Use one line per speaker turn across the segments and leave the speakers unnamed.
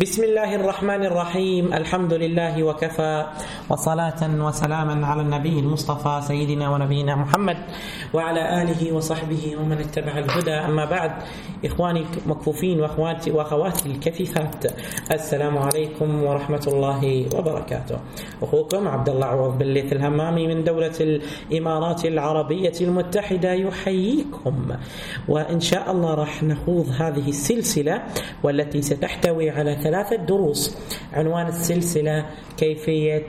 بسم الله الرحمن الرحيم الحمد لله وكفى وصلاة وسلاما على النبي المصطفى سيدنا ونبينا محمد وعلى آله وصحبه ومن اتبع الهدى أما بعد إخواني المكفوفين وأخواتي وأخواتي الكفيفات السلام عليكم ورحمة الله وبركاته أخوكم عبد الله عوض بالليث الهمامي من دولة الإمارات العربية المتحدة يحييكم وإن شاء الله راح نخوض هذه السلسلة والتي ستحتوي على ثلاثة دروس. عنوان السلسلة كيفية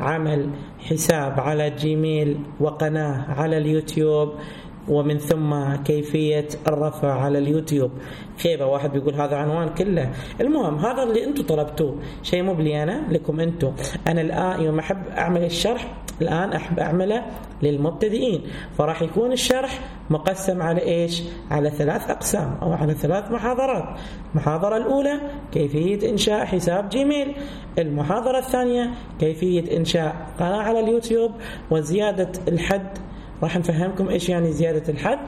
عمل حساب على جيميل وقناة على اليوتيوب ومن ثم كيفية الرفع على اليوتيوب. خيبة واحد بيقول هذا عنوان كله. المهم هذا اللي أنتم طلبتوه. شيء مو بلي أنا لكم أنتم. أنا الآن يوم أحب أعمل الشرح الآن أحب أعمله للمبتدئين. فراح يكون الشرح مقسم على إيش؟ على ثلاث أقسام أو على ثلاث محاضرات. المحاضرة الأولى كيفية إنشاء حساب جيميل. المحاضرة الثانية كيفية إنشاء قناة على اليوتيوب وزيادة الحد. راح نفهمكم إيش يعني زيادة الحد.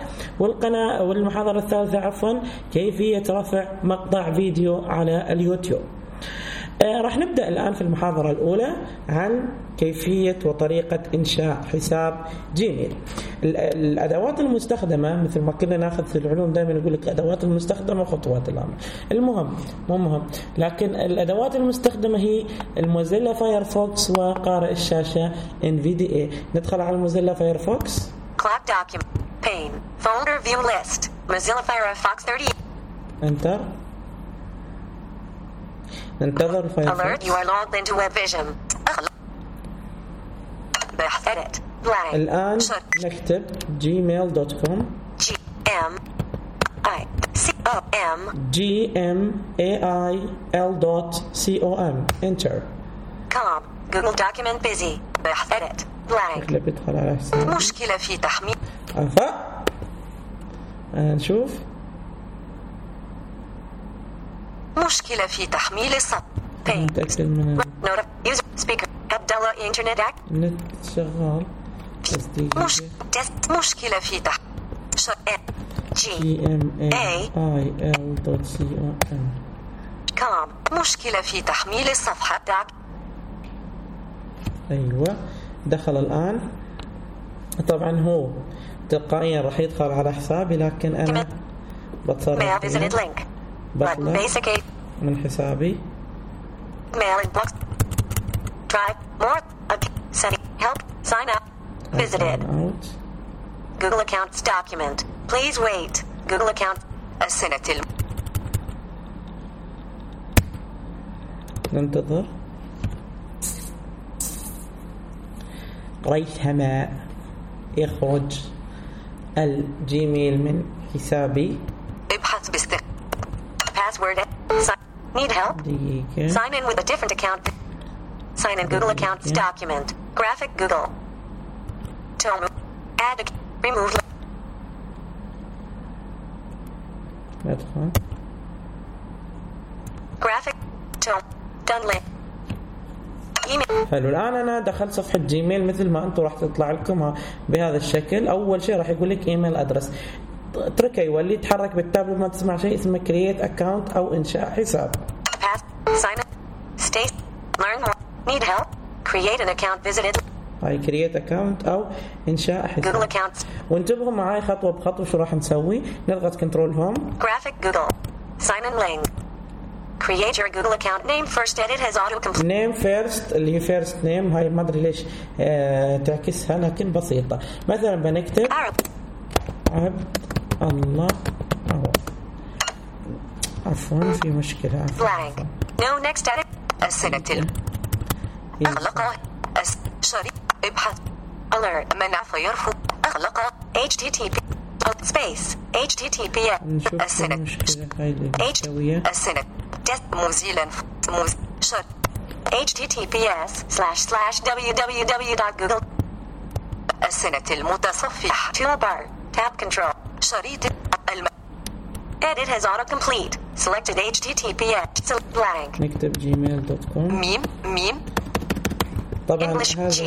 والقناة والمحاضرة الثالثة عفوا كيفية رفع مقطع فيديو على اليوتيوب. راح نبدأ الآن في المحاضرة الأولى عن كيفية وطريقة إنشاء حساب Gmail الأدوات المستخدمة مثل ما كنا ناخذ في العلوم دائما يقول لك الأدوات المستخدمة وخطوات الأمر المهم مو مهم لكن الأدوات المستخدمة هي ال Mozilla Firefox وقارئ الشاشة NVDA ندخل على ال Mozilla Firefox
Clock document. Pane. Folder view list. Mozilla Firefox 30.
Enter ننتظر
Alert you are logged into WebVision. بحث edit. Blank.
الآن. نكتب Gmail dot com
G M I C O M
G M A I L dot C O M Enter
com. Google document busy. بحث edit. Blank. مشكلة في تحميل
عفا آه، نشوف
مشكلة في تحميل الصوت.
نتأكد من.
Abdullah Internet Act.
النت شغال.
مش مشكلة في تح شر جي
ام اي ال دوت سي أو ام
كوم مشكلة في تحميل الصفحة. داك
أيوه. دخل الآن. طبعا هو تلقائيا راح يدخل على حسابي لكن
أنا
بتصرف بطلع. من حسابي
Mail inbox. Drive. More. Setting. Help. Sign up. Visited. Google accounts document. Please wait. Google account. السنة الم...
ننتظر ريثما يخرج الجيميل من حسابي
ابحث باست password. Sign. Need help?
دقيقة
Sign in with a different account. Sign in Google accounts document. Graphic Google. Tome. Add. A, remove.
ندخل
Graphic. Tome. Done link.
حلو الان أنا دخلت صفحه Gmail مثل ما أنتم راح تطلع لكم بهذا الشكل اول شيء راح يقول لك email address اتركه يولي يتحرك بال tab ما تسمع شيء اسمه create account أو إنشاء حساب.
هاي create account
أو
إنشاء
حساب. وانتبهوا معاي خطوة بخطوة شو راح نسوي. نضغط Control Home
Graphic Google. Sign in link. Create your Google account. Name first. Edit has auto complete.
name first اللي هي first name هاي ما أدري ليش آه تعكسها لكن بسيطة. مثلا بنكتب.
Arab.
عبد الله. عوض عفوا في عفوا.
Blank. No next edit. السنة. أغلق. أس... شريط ابحث. Alert. منع فيرفض أغلق. HTTP space. HTTP السنة السنة تست موزيلا موز شر https slash slash www.google السنة المتصفح. Toolbar. Tab control. شريط الم edit has autocomplete selected https blank
نكتب جيميل دوت كوم
ميم ميم
طبعا
G.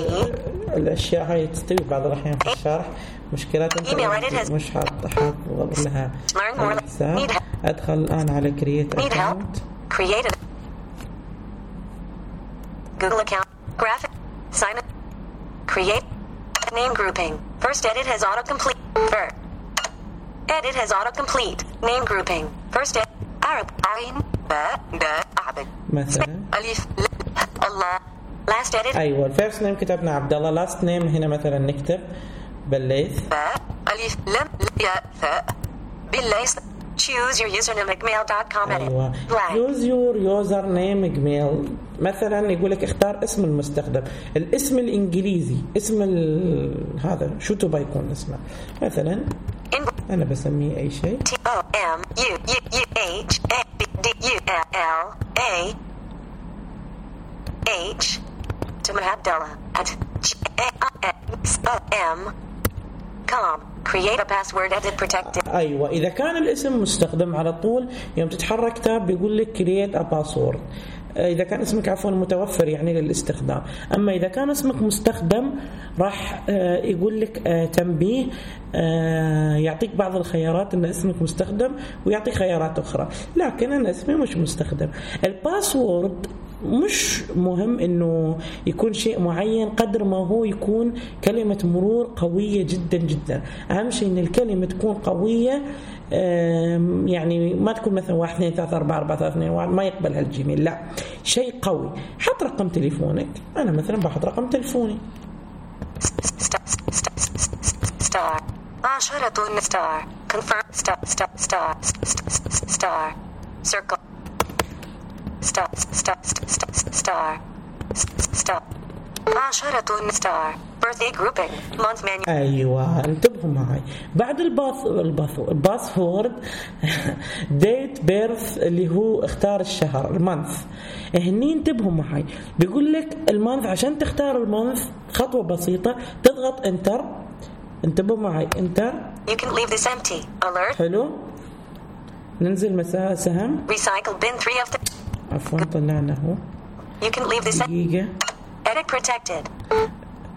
الاشياء هاي تستوي بعض الاحيان في الشرح مشكلات انت مش حاط حاط لها
help.
ادخل الان على كرييت اكونت
create a Google account. Graphic. Sign up. Create. Name grouping. First edit has autocomplete. Ver. Edit has autocomplete. Name grouping. First. Arab. عين باء باء عبد
مثلا.
ألف الله Last edit
أيوه. ال first name كتبنا عبد الله last name هنا مثلا نكتب بليث
باء ألف لم ياء ثاء بالليس Choose your username at mail.com edit. أيوه.
choose your user name Gmail مثلا يقول لك اختار اسم المستخدم. الاسم الإنجليزي. اسم ال... هذا. شو تبغى يكون اسمه مثلا. أنا بسميه أي شيء
T O M U U U H A B D U L A H to Abdullah at G A S O M com. Create a password edit protected.
أيوه إذا كان الاسم مستخدم على طول يوم تتحرك tab بيقول لك create a password إذا كان اسمك عفوا متوفر يعني للاستخدام. أما إذا كان اسمك مستخدم راح آه، يقول لك آه، تنبيه آه، يعطيك بعض الخيارات إن اسمك مستخدم ويعطيك خيارات أخرى. لكن أنا اسمي مش مستخدم. الباسورد مش مهم إنه يكون شيء معين قدر ما هو يكون كلمة مرور قوية جدا جدا. أهم شيء إن الكلمة تكون قوية آم، يعني ما تكون مثلا واحد اثنين ثلاثة أربعة أربعة ثلاثة اثنين واحد ما يقبل هالجيميل لا شيء قوي حط رقم تليفونك أنا مثلا بحط رقم تليفوني.
عشرة star. Confirm star star star star. Circle. Star star star star star. عشرة star. Birthday grouping. Month menu.
أيوه انتبهوا معي بعد ال birth ال birth ال password date birth اللي هو اختار الشهر ال month هني انتبهوا معي بيقول لك ال month عشان تختار ال month خطوة بسيطة تضغط Enter انتبهوا معي Enter
You can leave this empty. Alert.
حلو ننزل مسافة سهم
Recycle bin 3 of the.
عفوا طلعنا هو
You can leave this.
دقيقة
Edit protected.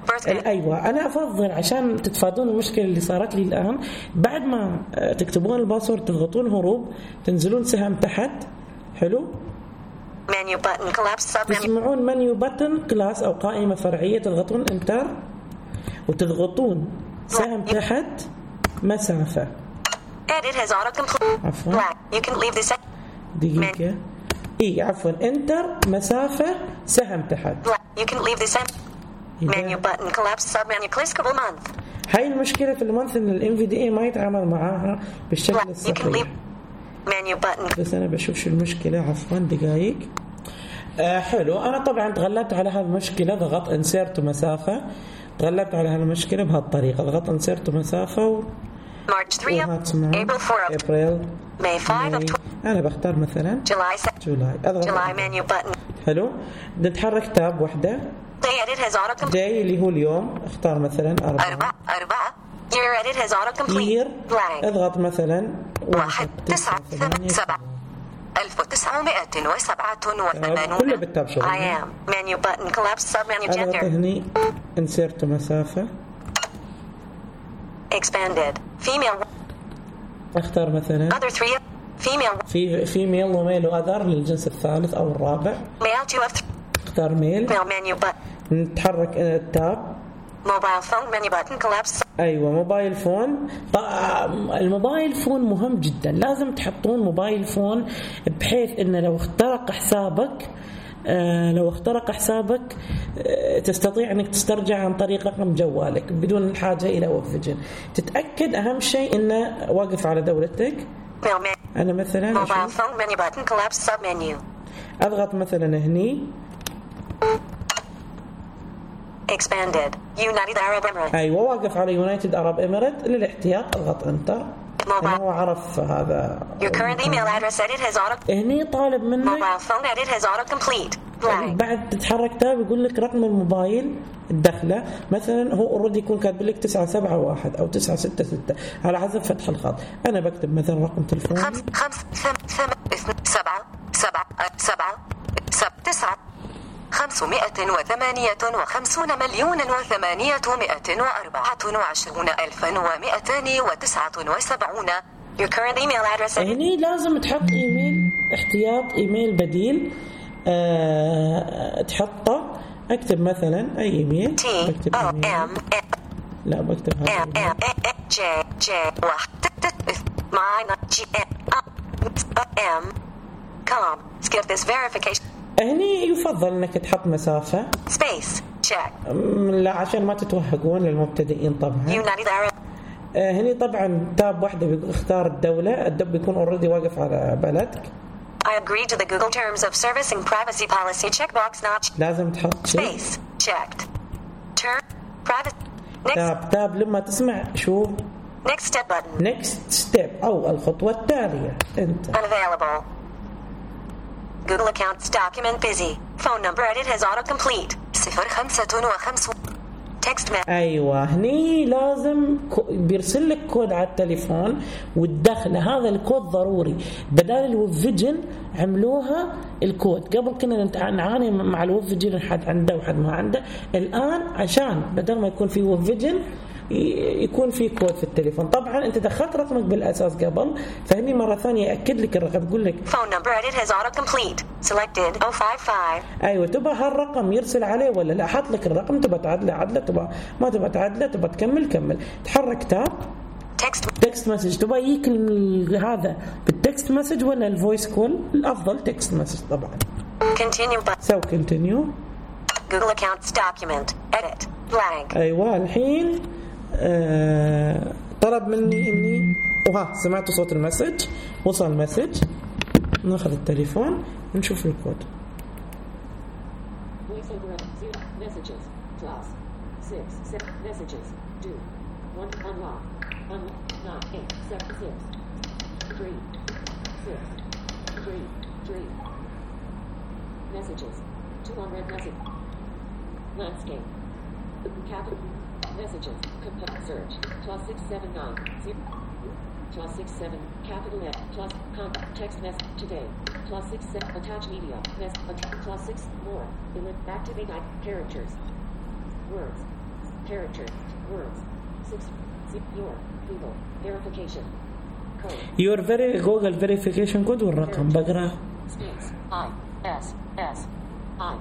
Birthday.
أيوه أنا أفضل عشان تتفادون المشكلة اللي صارت لي الآن بعد ما آه، تكتبون ال password تضغطون هروب تنزلون سهم تحت حلو
collapse.
تسمعون menu button collapse أو قائمة فرعية تضغطون Enter وتضغطون سهم تحت مسافة
Edit has autocomplete.
عفوا
Blank. You can leave this.
دقيقة اي عفوا Enter مسافة سهم تحت.
You can leave this. Menu button collapse submenu. Clickable month.
هاي المشكلة في ال month إن ال NVDA ما يتعامل معاها بالشكل الصحيح.
Menu button.
بس أنا بشوف شو المشكلة عفوا دقائق آه حلو أنا طبعا تغلبت على هذه المشكلة ضغط insert مسافة تغلبت على هذه المشكلة بهالطريقة ضغط insert مسافة و...
March 3 of
وهاتسمعون
April 4 of
ابريل
May 5 of
أنا بختار مثلا
7
July. أضغط
July menu button.
حلو. نتحرك
tab واحدة. Autocomplete.
day اللي هو اليوم. اختار مثلا أربعة.
أربعة. أربعة. Year edit has autocomplete.
يير
Blank.
أضغط مثلا
واحد. تسعة ثمانية سبعة. ألف وتسعمائة وسبعة
كله بالتاب شغل.
I am. Menu button collapse. Submenu
أضغط
gender.
هني. انسيرت مسافة.
Expanded. Female.
أختار مثلا
other three. Female.
في في ميل وميل واذر للجنس الثالث أو الرابع
male
اختار ميل
male. menu button.
نتحرك التاب
menu button collapse.
أيوه mobile phone ال mobile phone مهم جدا لازم تحطون mobile phone بحيث انه لو اخترق حسابك لو اخترق حسابك تستطيع انك تسترجع عن طريق رقم جوالك بدون الحاجة إلى اوكسجين تتاكد اهم شيء انه واقف على دولتك أنا مثلا
submenu
اضغط مثلا هني
expanded United Arab Emirates
أيوه واقف على United Arab Emirates للاحتياط اضغط enter لأنه هو عرف هذا
your current email address edit has auto
هني طالب منك
mobile phone edit has autocomplete blank
بعد تتحرك tab يقول لك رقم الموبايل الدخلة مثلا هو already يكون كاتب لك 971 أو 966 على حسب فتح الخط. أنا بكتب مثلا رقم
سبعة. سبعة أ- سبعة سب تسعة. خمسمائة وثمانية وخمسون مليون وثمانية مئة وأربعة وعشرون ألفا ومئتان وتسعة وسبعون. Your current email address
هني لازم تحط إيميل احتياط إيميل بديل. تحطه. أكتب مثلا
أي
إيميل.
بكتب
لا بكتب هذا
M
الإيميل.
M J J واحد. Mine G M. Com skip this verification.
هني يفضل إنك تحط مسافة.
Check.
أم، لا عشان ما تتوهقون للمبتدئين طبعا. آه، هني طبعا تاب واحدة بيقول اختار الدولة. الدب بيكون اوريدي واقف على بلدك.
I agree to the Google Terms of Service and Privacy Policy checkbox notch.
لازم تحط
space checked. Term privacy. Next.
تاب تاب لما تسمع
Next step button.
Next step أو الخطوة التالية أنت.
Unavailable. Google accounts document busy. Phone number edit has autocomplete. 055 text
أيوه. هني لازم بيرسل لك كود على التليفون وتدخله هذا الكود ضروري. بدال الوفجن عملوها الكود. قبل كنا نعاني مع الوفجن حد عنده وحد ما عنده. الآن عشان بدل ما يكون في وفجن يكون في كود في التليفون. طبعا أنت دخلت رقمك بالأساس قبل. فهني مرة ثانية ياكد لك الرقم يقول لك.
Phone number edit has autocomplete selected. 055
أيوه تبغى هالرقم يرسل عليه ولا لا؟ حط لك الرقم تبغى تعدله عدله تبغى ما تبغى تعدله تبغى تكمل كمل. تحرك tab
text
message تبغى يجيك هذا بال text message ولا ال voice call الأفضل text message طبعا.
Continue. button
so continue
Google accounts document. Edit. Blank.
أيوه الحين آه، طلب مني اني وها سمعتوا صوت ال message وصل ال message ناخذ التليفون نشوف الكود.
Landscape. capital messages compare search plus six seven nine zero plus six seven capital F plus contact text message today plus six seven attach media mess att- plus six more Elip activate I characters words characters words six zip your Google verification code
يور فيري جوجل فيريفيكيشن كود والرقم بقراه
space I S S I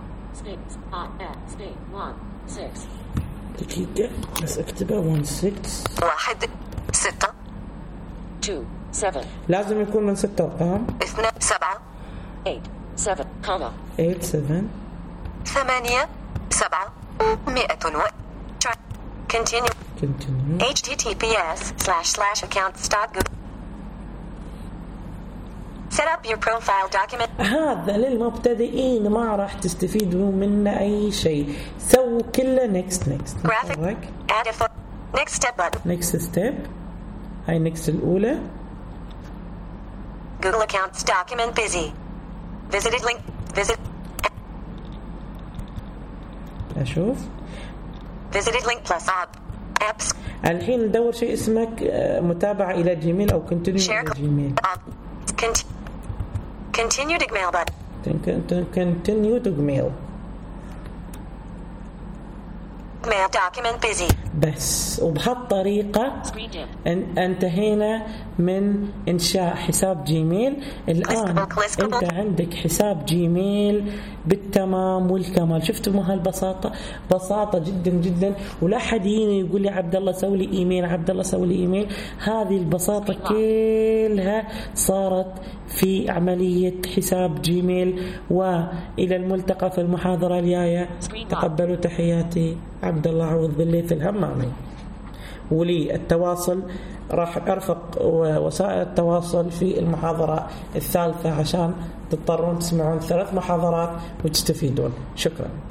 دقيقة بس اكتبها 16
واحد ستة
two seven
لازم يكون من ست ارقام
اثنان سبعة
eight seven comma
8 7
ثمانية سبعة مئة و continue
continue
https slash slash accounts dot google set up your profile document
هذا للمبتدئين ما راح تستفيدوا منه اي شيء سووا كله next next
graphic add a photo next step button
next step هاي next الاولى
Google accounts document busy visited link visit
أشوف
visited link plus app apps
الحين ندور شيء اسمك آه، متابعة إلى Gmail أو continue
share إلى Gmail continue to mail button
continue to mail
mail document busy
بس وبهالطريقة انتهينا من إنشاء حساب Gmail
listable.
أنت عندك حساب Gmail بالتمام والكمال. شفتوا ما هالبساطة؟ بساطة جدا جدا. ولا حد يجيني يقول لي عبد الله سوي لي إيميل عبد الله سوي لي إيميل. هذه البساطة كلها صارت في عملية حساب جيميل وإلى الملتقى في المحاضرة الجاية. تقبلوا تحياتي. عبد الله عوض بالليث الهمامي ولي التواصل راح أرفق وسائل التواصل في المحاضرة الثالثة عشان تضطرون تسمعون ثلاث محاضرات وتستفيدون. شكرا.